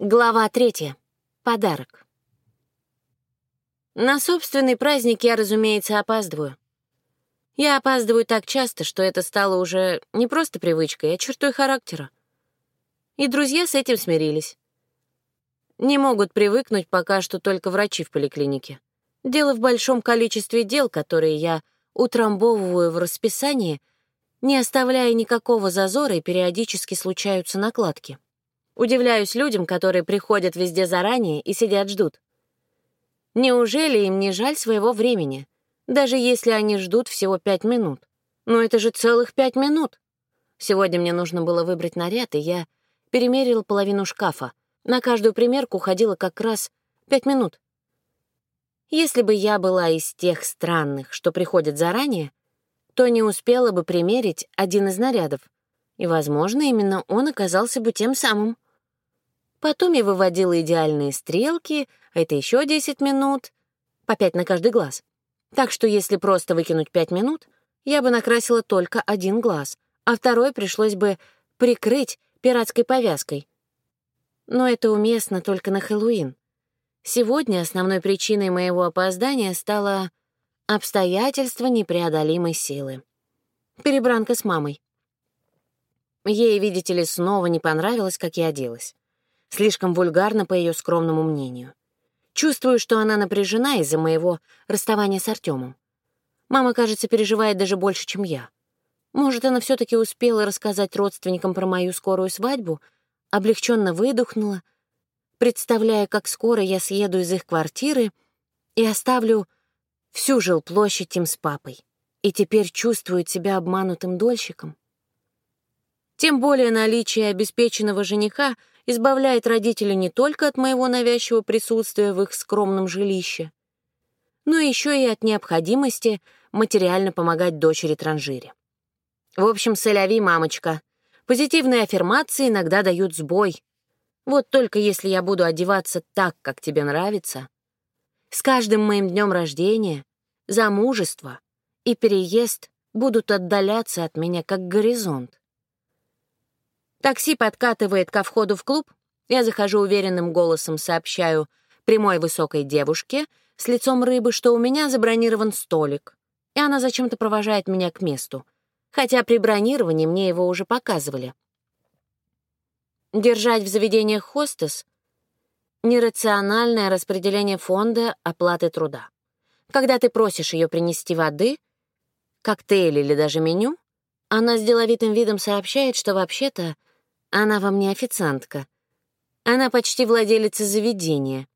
Глава третья. Подарок. На собственный праздник я, разумеется, опаздываю. Я опаздываю так часто, что это стало уже не просто привычкой, а чертой характера. И друзья с этим смирились. Не могут привыкнуть пока что только врачи в поликлинике. Дело в большом количестве дел, которые я утрамбовываю в расписании, не оставляя никакого зазора, и периодически случаются накладки. Удивляюсь людям, которые приходят везде заранее и сидят ждут. Неужели им не жаль своего времени, даже если они ждут всего пять минут? Но это же целых пять минут. Сегодня мне нужно было выбрать наряд, и я перемерила половину шкафа. На каждую примерку уходило как раз пять минут. Если бы я была из тех странных, что приходят заранее, то не успела бы примерить один из нарядов, и, возможно, именно он оказался бы тем самым. Потом я выводила идеальные стрелки, а это еще 10 минут, по 5 на каждый глаз. Так что если просто выкинуть 5 минут, я бы накрасила только один глаз, а второй пришлось бы прикрыть пиратской повязкой. Но это уместно только на Хэллоуин. Сегодня основной причиной моего опоздания стало обстоятельство непреодолимой силы. Перебранка с мамой. Ей, видите ли, снова не понравилось, как я оделась. Слишком вульгарно, по ее скромному мнению. Чувствую, что она напряжена из-за моего расставания с Артемом. Мама, кажется, переживает даже больше, чем я. Может, она все таки успела рассказать родственникам про мою скорую свадьбу, облегченно выдохнула, представляя, как скоро я съеду из их квартиры и оставлю всю жилплощадь им с папой, и теперь чувствует себя обманутым дольщиком. Тем более наличие обеспеченного жениха избавляет родителей не только от моего навязчивого присутствия в их скромном жилище, но еще и от необходимости материально помогать дочери транжире. В общем, соляви, мамочка. Позитивные аффирмации иногда дают сбой. Вот только если я буду одеваться так, как тебе нравится, с каждым моим днем рождения, замужество и переезд будут отдаляться от меня, как горизонт. Такси подкатывает ко входу в клуб. Я захожу уверенным голосом, сообщаю прямой высокой девушке с лицом рыбы, что у меня забронирован столик. И она зачем-то провожает меня к месту. Хотя при бронировании мне его уже показывали. Держать в заведениях хостес — нерациональное распределение фонда оплаты труда. Когда ты просишь ее принести воды, коктейль или даже меню, она с деловитым видом сообщает, что вообще-то она вам не официантка. Она почти владелица заведения.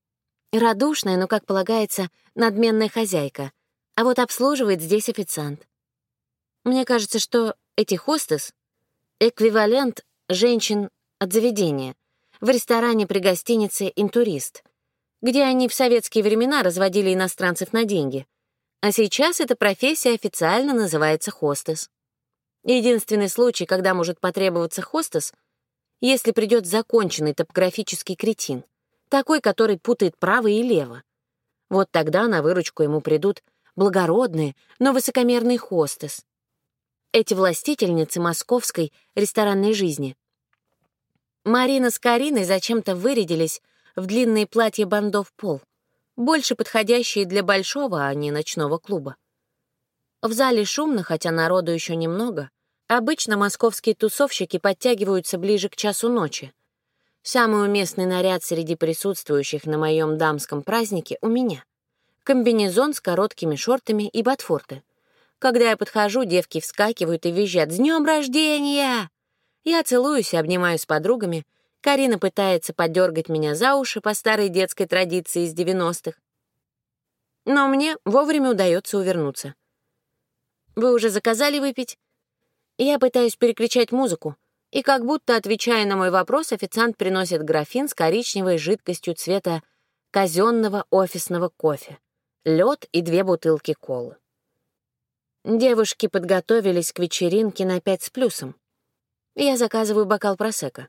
Радушная, но, как полагается, надменная хозяйка. А вот обслуживает здесь официант. Мне кажется, что эти хостес — эквивалент женщин от заведения в ресторане при гостинице «Интурист», где они в советские времена разводили иностранцев на деньги. А сейчас эта профессия официально называется хостес. Единственный случай, когда может потребоваться хостес — если придет законченный топографический кретин, такой, который путает право и лево. Вот тогда на выручку ему придут благородные, но высокомерные хостес. Эти властительницы московской ресторанной жизни. Марина с Кариной зачем-то вырядились в длинные платья бандов пол, больше подходящие для большого, а не ночного клуба. В зале шумно, хотя народу еще немного — Обычно московские тусовщики подтягиваются ближе к часу ночи. Самый уместный наряд среди присутствующих на моем дамском празднике у меня. Комбинезон с короткими шортами и ботфорты. Когда я подхожу, девки вскакивают и визжат «С днем рождения!» Я целуюсь и обнимаю с подругами. Карина пытается подергать меня за уши по старой детской традиции из 90-х. Но мне вовремя удается увернуться. «Вы уже заказали выпить?» Я пытаюсь переключать музыку, и как будто, отвечая на мой вопрос, официант приносит графин с коричневой жидкостью цвета казенного офисного кофе, лед и две бутылки колы. Девушки подготовились к вечеринке на пять с плюсом. Я заказываю бокал просекко.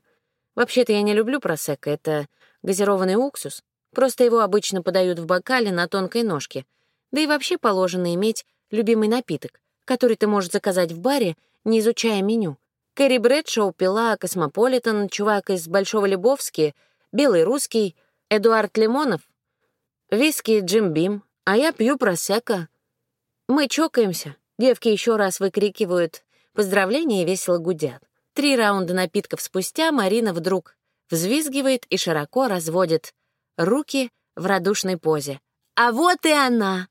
Вообще-то я не люблю просекко, это газированный уксус. Просто его обычно подают в бокале на тонкой ножке. Да и вообще положено иметь любимый напиток, который ты можешь заказать в баре не изучая меню. Кэрри Брэдшоу пила Космополитен, чувак из Большого Лебовски белый русский, Эдуард Лимонов, виски Джим Бим, а я пью просека. Мы чокаемся, девки еще раз выкрикивают поздравления и весело гудят. Три раунда напитков спустя Марина вдруг взвизгивает и широко разводит руки в радушной позе. А вот и она!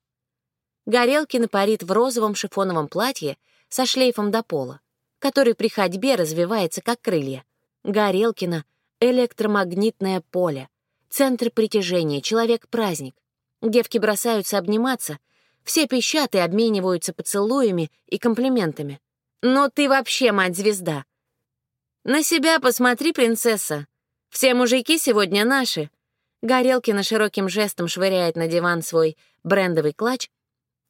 Горелкина парит в розовом шифоновом платье со шлейфом до пола, который при ходьбе развивается как крылья. Горелкина — электромагнитное поле, центр притяжения, человек-праздник. Девки бросаются обниматься, все пищат и обмениваются поцелуями и комплиментами. «Но ты вообще мать-звезда!» «На себя посмотри, принцесса! Все мужики сегодня наши!» Горелкина широким жестом швыряет на диван свой брендовый клатч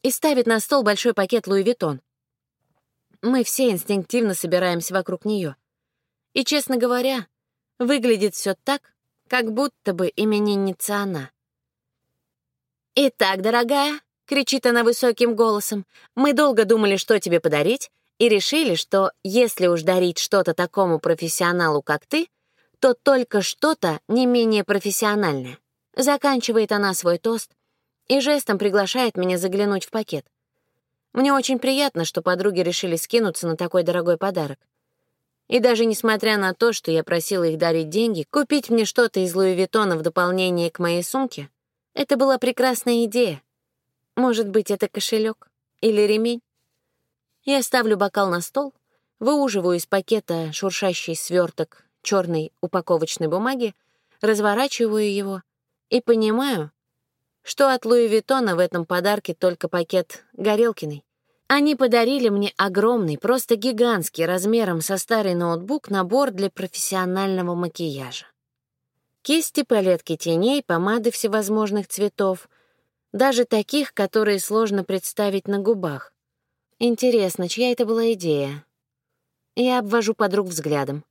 и ставит на стол большой пакет Луи Виттон. Мы все инстинктивно собираемся вокруг нее. И, честно говоря, выглядит все так, как будто бы именинница она. «Итак, дорогая», — кричит она высоким голосом, «мы долго думали, что тебе подарить, и решили, что если уж дарить что-то такому профессионалу, как ты, то только что-то не менее профессиональное. Заканчивает она свой тост и жестом приглашает меня заглянуть в пакет. Мне очень приятно, что подруги решили скинуться на такой дорогой подарок. И даже несмотря на то, что я просила их дарить деньги, купить мне что-то из Луи Виттона в дополнение к моей сумке, это была прекрасная идея. Может быть, это кошелек или ремень? Я ставлю бокал на стол, выуживаю из пакета шуршащий сверток черной упаковочной бумаги, разворачиваю его и понимаю, что от Луи Виттона в этом подарке только пакет Горелкиной. Они подарили мне огромный, просто гигантский размером со старый ноутбук набор для профессионального макияжа. Кисти, палетки теней, помады всевозможных цветов, даже таких, которые сложно представить на губах. Интересно, чья это была идея? Я обвожу подруг взглядом.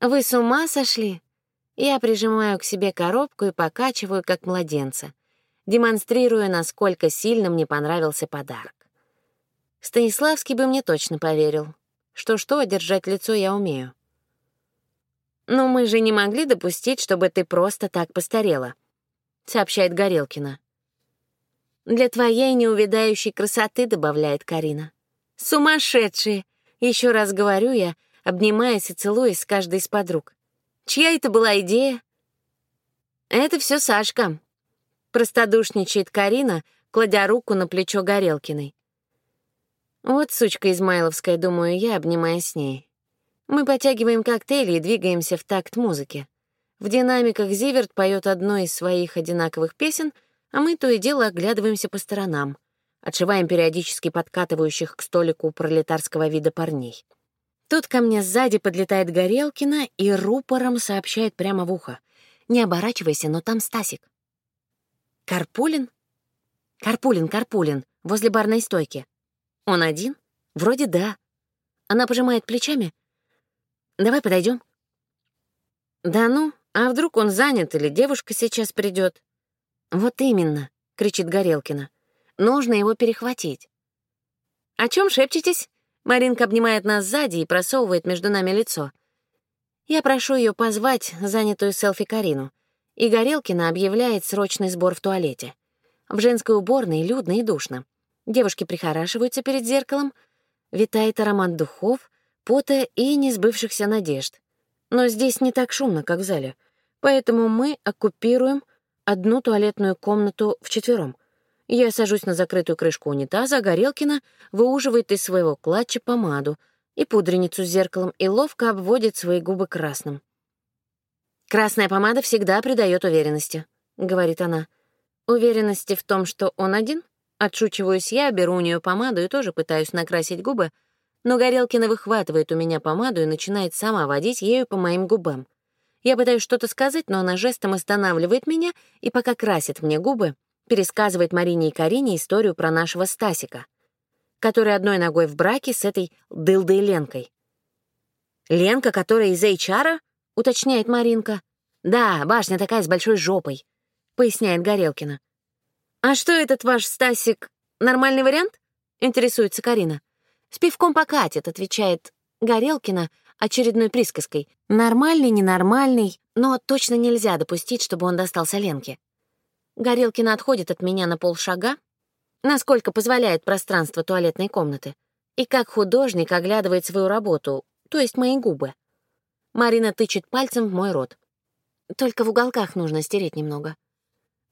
«Вы с ума сошли?» Я прижимаю к себе коробку и покачиваю, как младенца, демонстрируя, насколько сильно мне понравился подарок. Станиславский бы мне точно поверил. Что-что, держать лицо я умею. «Но мы же не могли допустить, чтобы ты просто так постарела», — сообщает Горелкина. «Для твоей неувядающей красоты», — добавляет Карина. «Сумасшедшие!» — еще раз говорю я, обнимаясь и целуясь с каждой из подруг. «Чья это была идея?» «Это все Сашка», — простодушничает Карина, кладя руку на плечо Горелкиной. Вот сучка Измайловская, думаю я, обнимаясь с ней. Мы потягиваем коктейли и двигаемся в такт музыки. В динамиках Зиверт поет одну из своих одинаковых песен, а мы то и дело оглядываемся по сторонам, отшиваем периодически подкатывающих к столику пролетарского вида парней. Тут ко мне сзади подлетает Горелкина и рупором сообщает прямо в ухо. «Не оборачивайся, но там Стасик». «Карпулин?» «Карпулин, Карпулин, возле барной стойки». «Он один?» «Вроде да». Она пожимает плечами. «Давай подойдем. «Да ну, а вдруг он занят или девушка сейчас придет? «Вот именно», — кричит Горелкина. «Нужно его перехватить». «О чем шепчетесь?» Маринка обнимает нас сзади и просовывает между нами лицо. Я прошу ее позвать занятую селфи Карину, и Горелкина объявляет срочный сбор в туалете. В женской уборной людно и душно. Девушки прихорашиваются перед зеркалом, витает аромат духов, пота и несбывшихся надежд. Но здесь не так шумно, как в зале, поэтому мы оккупируем одну туалетную комнату вчетвером. Я сажусь на закрытую крышку унитаза, а Горелкина выуживает из своего клатча помаду и пудреницу с зеркалом и ловко обводит свои губы красным. «Красная помада всегда придает уверенности», — говорит она. «Уверенности в том, что он один?» Отшучиваюсь я, беру у нее помаду и тоже пытаюсь накрасить губы, но Горелкина выхватывает у меня помаду и начинает сама водить ею по моим губам. Я пытаюсь что-то сказать, но она жестом останавливает меня и пока красит мне губы, пересказывает Марине и Карине историю про нашего Стасика, который одной ногой в браке с этой дылдой Ленкой. «Ленка, которая из HR?» — уточняет Маринка. «Да, башня такая с большой жопой», — поясняет Горелкина. «А что этот ваш Стасик? Нормальный вариант?» — интересуется Карина. «С пивком покатит», — отвечает Горелкина, очередной присказкой. Нормальный, ненормальный, но точно нельзя допустить, чтобы он достался Ленке. Горелкина отходит от меня на полшага, насколько позволяет пространство туалетной комнаты, и как художник оглядывает свою работу, то есть мои губы. Марина тычет пальцем в мой рот. Только в уголках нужно стереть немного.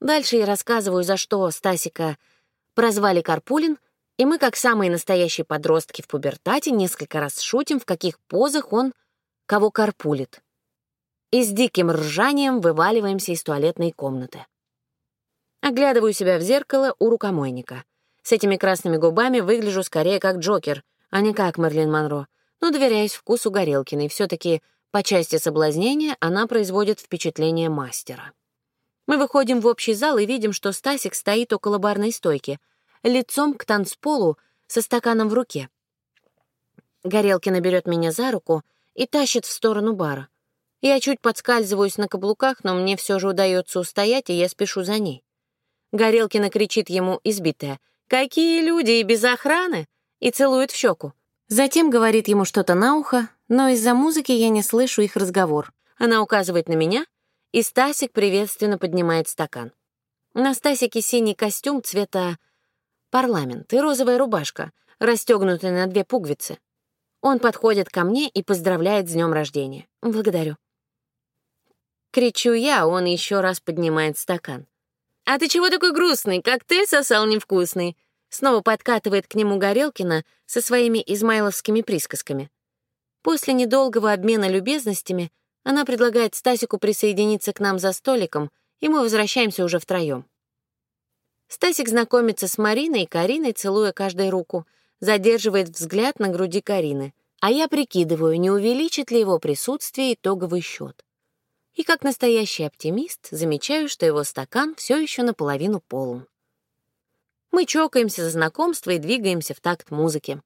Дальше я рассказываю, за что Стасика прозвали Карпулин, и мы, как самые настоящие подростки в пубертате, несколько раз шутим, в каких позах он кого карпулит. И с диким ржанием вываливаемся из туалетной комнаты. Оглядываю себя в зеркало у рукомойника. С этими красными губами выгляжу скорее как Джокер, а не как Мерлин Монро, но доверяюсь вкусу Горелкиной. все таки по части соблазнения она производит впечатление мастера. Мы выходим в общий зал и видим, что Стасик стоит около барной стойки, лицом к танцполу со стаканом в руке. Горелкина берет меня за руку и тащит в сторону бара. Я чуть подскальзываюсь на каблуках, но мне все же удается устоять, и я спешу за ней. Горелкина кричит ему, избитая, «Какие люди и без охраны!» и целует в щеку. Затем говорит ему что-то на ухо, но из-за музыки я не слышу их разговор. Она указывает на меня, и Стасик приветственно поднимает стакан. На Стасике синий костюм цвета парламент и розовая рубашка, расстегнутая на две пуговицы. Он подходит ко мне и поздравляет с днем рождения. Благодарю. Кричу я, он еще раз поднимает стакан. «А ты чего такой грустный? Ты сосал невкусный?» Снова подкатывает к нему Горелкина со своими измайловскими присказками. После недолгого обмена любезностями она предлагает Стасику присоединиться к нам за столиком, и мы возвращаемся уже втроем. Стасик знакомится с Мариной и Кариной, целуя каждой руку, задерживает взгляд на груди Карины, а я прикидываю, не увеличит ли его присутствие итоговый счет. И как настоящий оптимист замечаю, что его стакан все еще наполовину полон. Мы чокаемся за знакомство и двигаемся в такт музыки.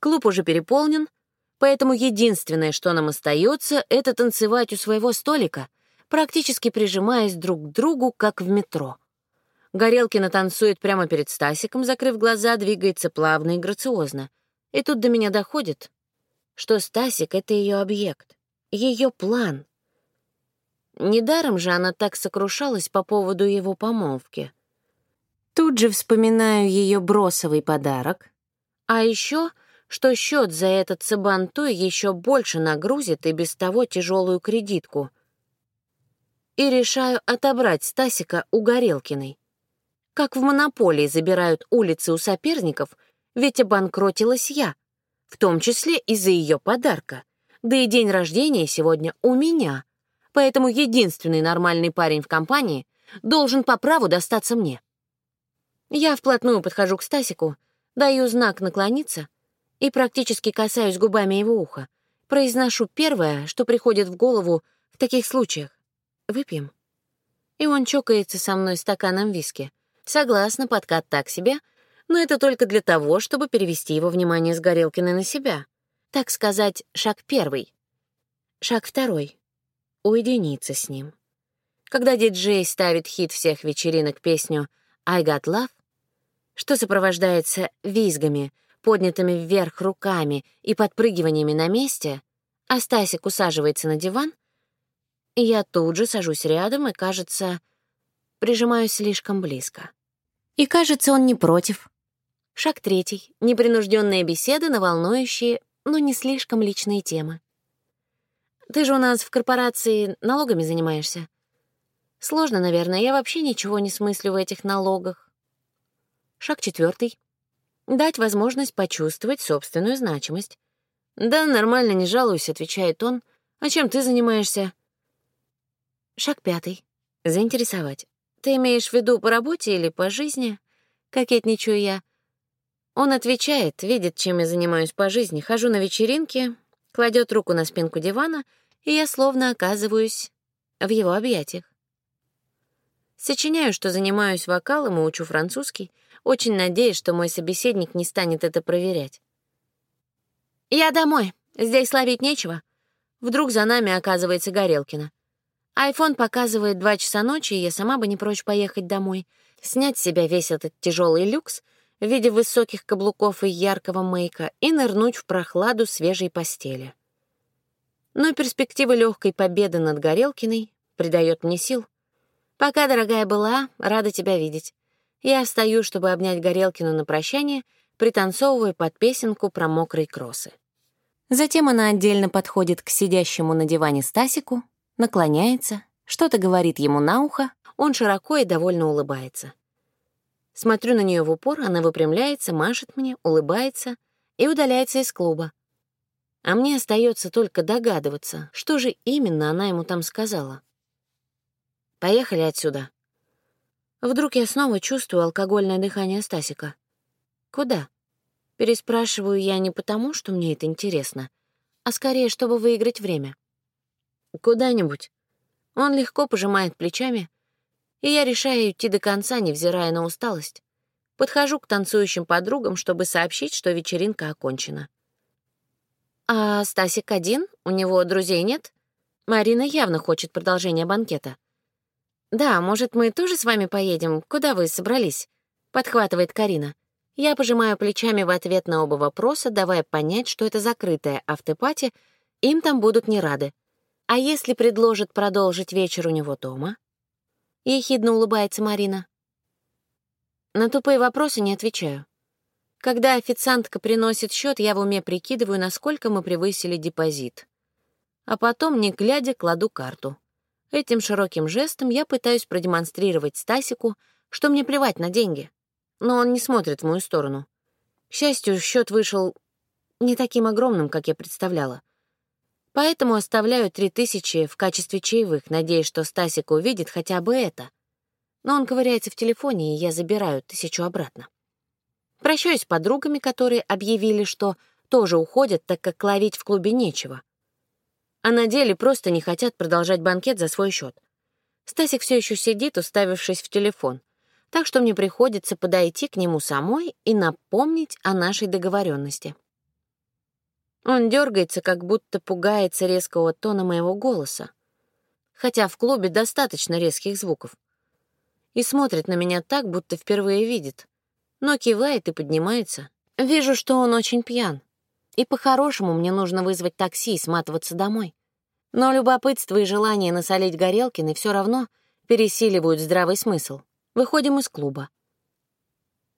Клуб уже переполнен — Поэтому единственное, что нам остается, это танцевать у своего столика, практически прижимаясь друг к другу, как в метро. Горелкина танцует прямо перед Стасиком, закрыв глаза, двигается плавно и грациозно. И тут до меня доходит, что Стасик — это ее объект, ее план. Недаром же она так сокрушалась по поводу его помолвки. Тут же вспоминаю ее бросовый подарок. А еще что счет за этот цыбантуй еще больше нагрузит и без того тяжелую кредитку. И решаю отобрать Стасика у Горелкиной. Как в монополии забирают улицы у соперников, ведь обанкротилась я, в том числе из-за ее подарка. Да и день рождения сегодня у меня, поэтому единственный нормальный парень в компании должен по праву достаться мне. Я вплотную подхожу к Стасику, даю знак наклониться — и практически касаюсь губами его уха. Произношу первое, что приходит в голову в таких случаях. «Выпьем». И он чокается со мной стаканом виски. Согласна, подкат так себе, но это только для того, чтобы перевести его внимание с Горелкиной на себя. Так сказать, шаг первый. Шаг второй — уединиться с ним. Когда диджей ставит хит всех вечеринок песню «I Got Love», что сопровождается визгами — поднятыми вверх руками и подпрыгиваниями на месте, а Стасик усаживается на диван, и я тут же сажусь рядом и, кажется, прижимаюсь слишком близко. И, кажется, он не против. Шаг третий — непринужденная беседа на волнующие, но не слишком личные темы. Ты же у нас в корпорации налогами занимаешься. Сложно, наверное, я вообще ничего не смыслю в этих налогах. Шаг четвертый дать возможность почувствовать собственную значимость. «Да, нормально, не жалуюсь», — отвечает он. «А чем ты занимаешься?» Шаг пятый. Заинтересовать. «Ты имеешь в виду по работе или по жизни?» Кокетничаю я. Он отвечает, видит, чем я занимаюсь по жизни. Хожу на вечеринки, кладет руку на спинку дивана, и я словно оказываюсь в его объятиях. Сочиняю, что занимаюсь вокалом и учу французский, очень надеюсь, что мой собеседник не станет это проверять. «Я домой. Здесь ловить нечего». Вдруг за нами оказывается Горелкина. Айфон показывает два часа ночи, и я сама бы не прочь поехать домой, снять с себя весь этот тяжелый люкс в виде высоких каблуков и яркого мейка и нырнуть в прохладу свежей постели. Но перспектива легкой победы над Горелкиной придает мне сил. Пока, дорогая была, рада тебя видеть. Я встаю, чтобы обнять Горелкину на прощание, пританцовывая под песенку про мокрые кросы. Затем она отдельно подходит к сидящему на диване Стасику, наклоняется, что-то говорит ему на ухо, он широко и довольно улыбается. Смотрю на нее в упор, она выпрямляется, машет мне, улыбается и удаляется из клуба. А мне остается только догадываться, что же именно она ему там сказала. «Поехали отсюда». Вдруг я снова чувствую алкогольное дыхание Стасика. «Куда?» Переспрашиваю я не потому, что мне это интересно, а скорее, чтобы выиграть время. «Куда-нибудь». Он легко пожимает плечами, и я решаю идти до конца, невзирая на усталость. Подхожу к танцующим подругам, чтобы сообщить, что вечеринка окончена. «А Стасик один? У него друзей нет?» Марина явно хочет продолжения банкета. «Да, может, мы тоже с вами поедем? Куда вы собрались?» — подхватывает Карина. Я пожимаю плечами в ответ на оба вопроса, давая понять, что это закрытая автопати, им там будут не рады. А если предложат продолжить вечер у него дома? — ехидно улыбается Марина. На тупые вопросы не отвечаю. Когда официантка приносит счет, я в уме прикидываю, насколько мы превысили депозит. А потом, не глядя, кладу карту. Этим широким жестом я пытаюсь продемонстрировать Стасику, что мне плевать на деньги. Но он не смотрит в мою сторону. К счастью, счет вышел не таким огромным, как я представляла. Поэтому оставляю три тысячи в качестве чаевых, надеясь, что Стасик увидит хотя бы это. Но он ковыряется в телефоне, и я забираю тысячу обратно. Прощаюсь с подругами, которые объявили, что тоже уходят, так как ловить в клубе нечего. А на деле просто не хотят продолжать банкет за свой счет. Стасик все еще сидит, уставившись в телефон, так что мне приходится подойти к нему самой и напомнить о нашей договоренности. Он дергается, как будто пугается резкого тона моего голоса, хотя в клубе достаточно резких звуков, и смотрит на меня так, будто впервые видит, но кивает и поднимается. Вижу, что он очень пьян, и по-хорошему мне нужно вызвать такси и сматываться домой. Но любопытство и желание насолить Горелкиной все равно пересиливают здравый смысл. Выходим из клуба.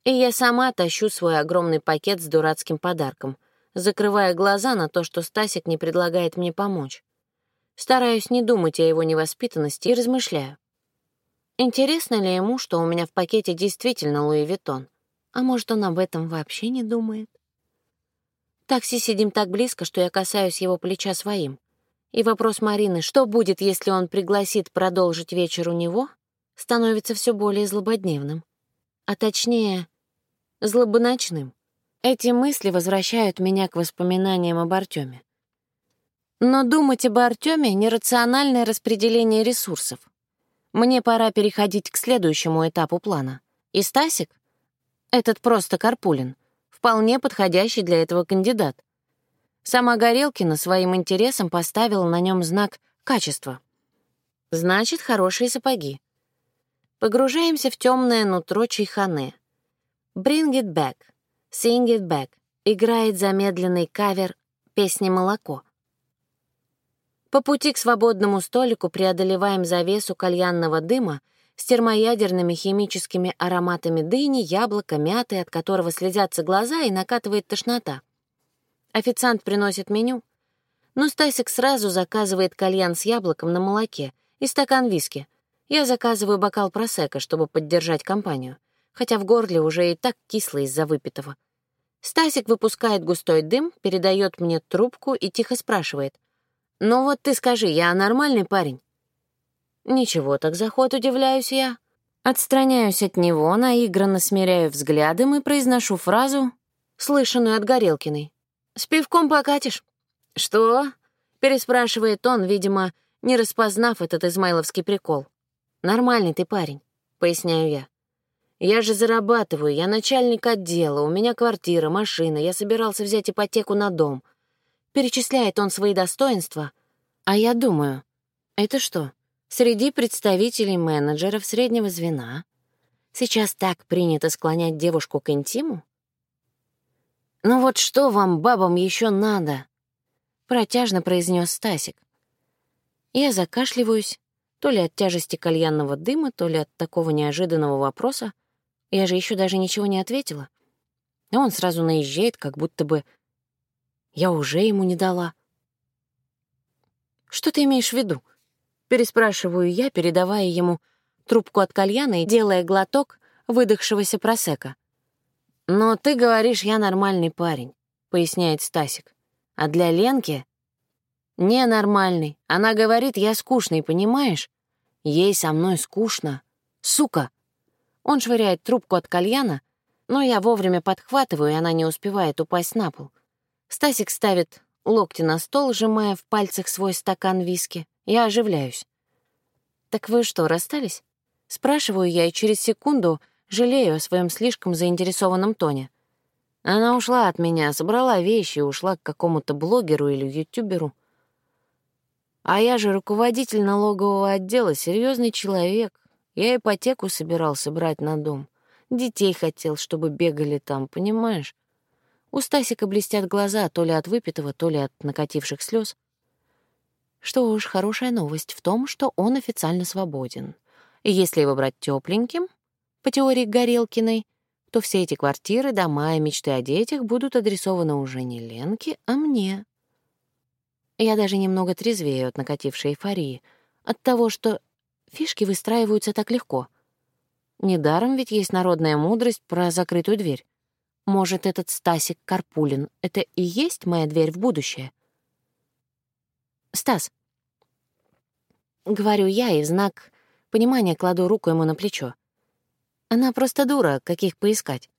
И я сама тащу свой огромный пакет с дурацким подарком — закрывая глаза на то, что Стасик не предлагает мне помочь. Стараюсь не думать о его невоспитанности и размышляю. Интересно ли ему, что у меня в пакете действительно Луи Виттон? А может, он об этом вообще не думает? Такси сидим так близко, что я касаюсь его плеча своим. И вопрос Марины, что будет, если он пригласит продолжить вечер у него, становится все более злободневным. А точнее, злобоночным. Эти мысли возвращают меня к воспоминаниям об Артеме. Но думать об Артеме — нерациональное распределение ресурсов. Мне пора переходить к следующему этапу плана. И Стасик, этот просто Карпулин, вполне подходящий для этого кандидат. Сама Горелкина своим интересом поставила на нем знак качества. Значит, хорошие сапоги. Погружаемся в темное нутро чайханы. Bring it back. Sing It Back играет замедленный кавер песни «Молоко». По пути к свободному столику преодолеваем завесу кальянного дыма с термоядерными химическими ароматами дыни, яблока, мяты, от которого слезятся глаза и накатывает тошнота. Официант приносит меню, но Стасик сразу заказывает кальян с яблоком на молоке и стакан виски. Я заказываю бокал просека, чтобы поддержать компанию хотя в горле уже и так кисло из-за выпитого. Стасик выпускает густой дым, передает мне трубку и тихо спрашивает. «Ну вот ты скажи, я нормальный парень?» «Ничего, так заход удивляюсь я». Отстраняюсь от него, наигранно смиряю взглядом и произношу фразу, слышанную от Горелкиной. «С пивком покатишь?» «Что?» — переспрашивает он, видимо, не распознав этот измайловский прикол. «Нормальный ты парень», — поясняю я. Я же зарабатываю, я начальник отдела, у меня квартира, машина, я собирался взять ипотеку на дом. Перечисляет он свои достоинства. А я думаю, это что, среди представителей менеджеров среднего звена сейчас так принято склонять девушку к интиму? Ну вот что вам, бабам, еще надо? Протяжно произнес Стасик. Я закашливаюсь, то ли от тяжести кальянного дыма, то ли от такого неожиданного вопроса. Я же еще даже ничего не ответила. А он сразу наезжает, как будто бы я уже ему не дала. «Что ты имеешь в виду?» Переспрашиваю я, передавая ему трубку от кальяна и делая глоток выдохшегося просека. «Но ты говоришь, я нормальный парень», — поясняет Стасик. «А для Ленки...» «Ненормальный. Она говорит, я скучный, понимаешь? Ей со мной скучно. Сука!» Он швыряет трубку от кальяна, но я вовремя подхватываю, и она не успевает упасть на пол. Стасик ставит локти на стол, сжимая в пальцах свой стакан виски. Я оживляюсь. «Так вы что, расстались?» Спрашиваю я, и через секунду жалею о своем слишком заинтересованном тоне. Она ушла от меня, собрала вещи и ушла к какому-то блогеру или ютуберу. А я же руководитель налогового отдела, серьезный человек. Я ипотеку собирался брать на дом. Детей хотел, чтобы бегали там, понимаешь? У Стасика блестят глаза то ли от выпитого, то ли от накативших слез. Что уж, хорошая новость в том, что он официально свободен. И если его брать тепленьким, по теории Горелкиной, то все эти квартиры, дома и мечты о детях будут адресованы уже не Ленке, а мне. Я даже немного трезвею от накатившей эйфории, от того, что фишки выстраиваются так легко. Недаром ведь есть народная мудрость про закрытую дверь. Может, этот Стасик Карпулин — это и есть моя дверь в будущее? Стас. Говорю я и в знак понимания кладу руку ему на плечо. Она просто дура, каких поискать.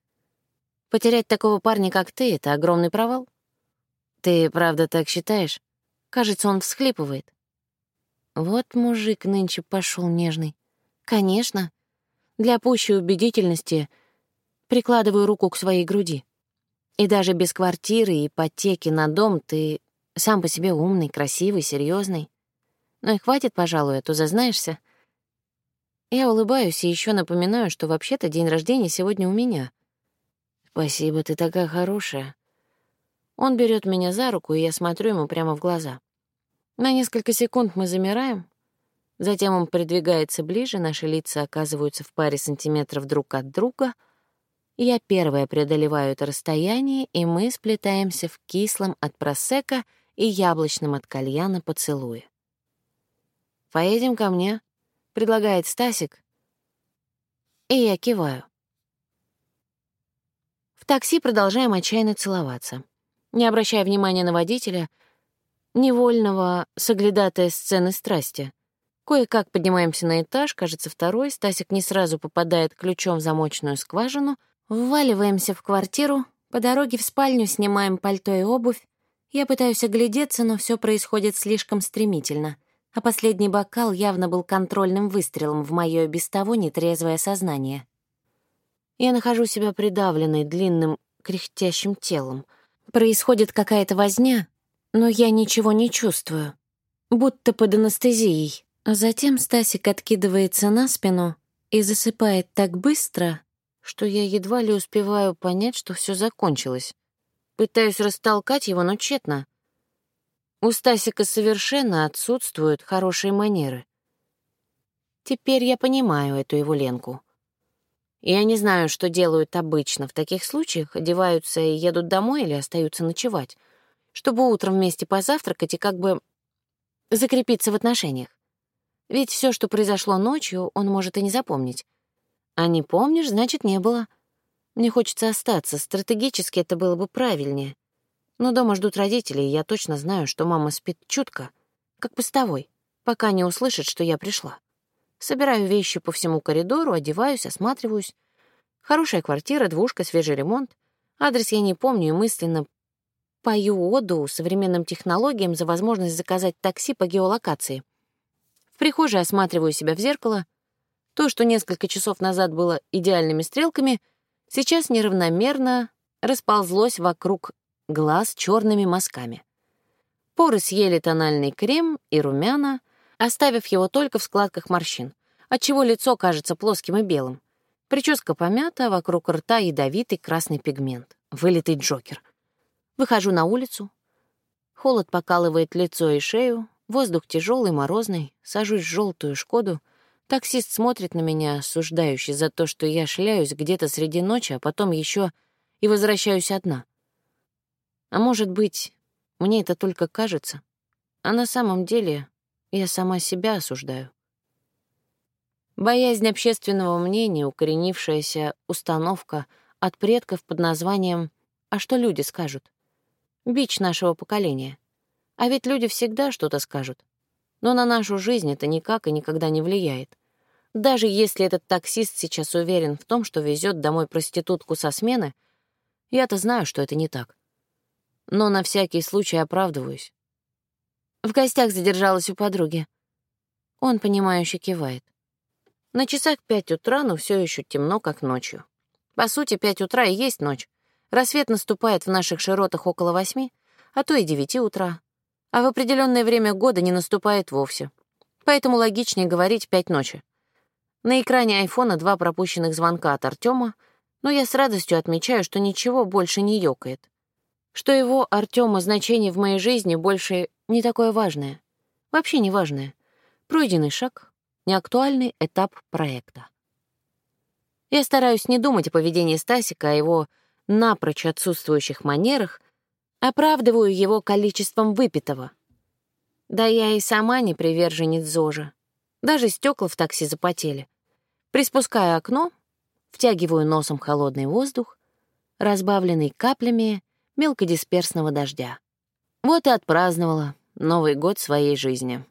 Потерять такого парня, как ты, — это огромный провал. Ты правда так считаешь? Кажется, он всхлипывает. Вот мужик нынче пошел нежный. Конечно. Для пущей убедительности — Прикладываю руку к своей груди. И даже без квартиры и ипотеки на дом ты сам по себе умный, красивый, серьезный. Но и хватит, пожалуй, а то зазнаешься. Я улыбаюсь и еще напоминаю, что вообще-то день рождения сегодня у меня. Спасибо, ты такая хорошая. Он берет меня за руку, и я смотрю ему прямо в глаза. На несколько секунд мы замираем. Затем он придвигается ближе, наши лица оказываются в паре сантиметров друг от друга — я первая преодолеваю это расстояние, и мы сплетаемся в кислом от просека и яблочном от кальяна поцелуе. «Поедем ко мне», — предлагает Стасик, и я киваю. В такси продолжаем отчаянно целоваться. Не обращая внимания на водителя, невольного соглядатая сцены страсти. Кое-как поднимаемся на этаж, кажется, второй, Стасик не сразу попадает ключом в замочную скважину — Вваливаемся в квартиру, по дороге в спальню снимаем пальто и обувь. Я пытаюсь оглядеться, но все происходит слишком стремительно, а последний бокал явно был контрольным выстрелом в мое без того нетрезвое сознание. Я нахожу себя придавленной длинным кряхтящим телом. Происходит какая-то возня, но я ничего не чувствую, будто под анестезией. Затем Стасик откидывается на спину и засыпает так быстро, что я едва ли успеваю понять, что все закончилось. Пытаюсь растолкать его, но тщетно. У Стасика совершенно отсутствуют хорошие манеры. Теперь я понимаю эту его Ленку. Я не знаю, что делают обычно в таких случаях, одеваются и едут домой или остаются ночевать, чтобы утром вместе позавтракать и как бы закрепиться в отношениях. Ведь все, что произошло ночью, он может и не запомнить. А не помнишь, значит, не было. Мне хочется остаться, стратегически это было бы правильнее. Но дома ждут родители, и я точно знаю, что мама спит чутко, как постовой, пока не услышит, что я пришла. Собираю вещи по всему коридору, одеваюсь, осматриваюсь. Хорошая квартира, двушка, свежий ремонт. Адрес я не помню и мысленно пою оду современным технологиям за возможность заказать такси по геолокации. В прихожей осматриваю себя в зеркало, то, что несколько часов назад было идеальными стрелками, сейчас неравномерно расползлось вокруг глаз черными мазками. Поры съели тональный крем и румяна, оставив его только в складках морщин, отчего лицо кажется плоским и белым. Прическа помята, вокруг рта ядовитый красный пигмент. Вылитый Джокер. Выхожу на улицу. Холод покалывает лицо и шею, воздух тяжелый, морозный, сажусь в желтую «Шкоду», Таксист смотрит на меня, осуждающий за то, что я шляюсь где-то среди ночи, а потом еще и возвращаюсь одна. А может быть, мне это только кажется, а на самом деле я сама себя осуждаю. Боязнь общественного мнения, укоренившаяся установка от предков под названием «А что люди скажут?» Бич нашего поколения. А ведь люди всегда что-то скажут. Но на нашу жизнь это никак и никогда не влияет. Даже если этот таксист сейчас уверен в том, что везет домой проститутку со смены, я-то знаю, что это не так. Но на всякий случай оправдываюсь. В гостях задержалась у подруги. Он, понимающе кивает. На часах пять утра, но все еще темно, как ночью. По сути, пять утра и есть ночь. Рассвет наступает в наших широтах около восьми, а то и девяти утра. А в определенное время года не наступает вовсе. Поэтому логичнее говорить пять ночи. На экране айфона два пропущенных звонка от Артема, но я с радостью отмечаю, что ничего больше не ёкает. Что его, Артема, значение в моей жизни больше не такое важное. Вообще не важное. Пройденный шаг, неактуальный этап проекта. Я стараюсь не думать о поведении Стасика, о его напрочь отсутствующих манерах, оправдываю его количеством выпитого. Да я и сама не приверженец ЗОЖа. Даже стекла в такси запотели. Приспускаю окно, втягиваю носом холодный воздух, разбавленный каплями мелкодисперсного дождя. Вот и отпраздновала Новый год своей жизни.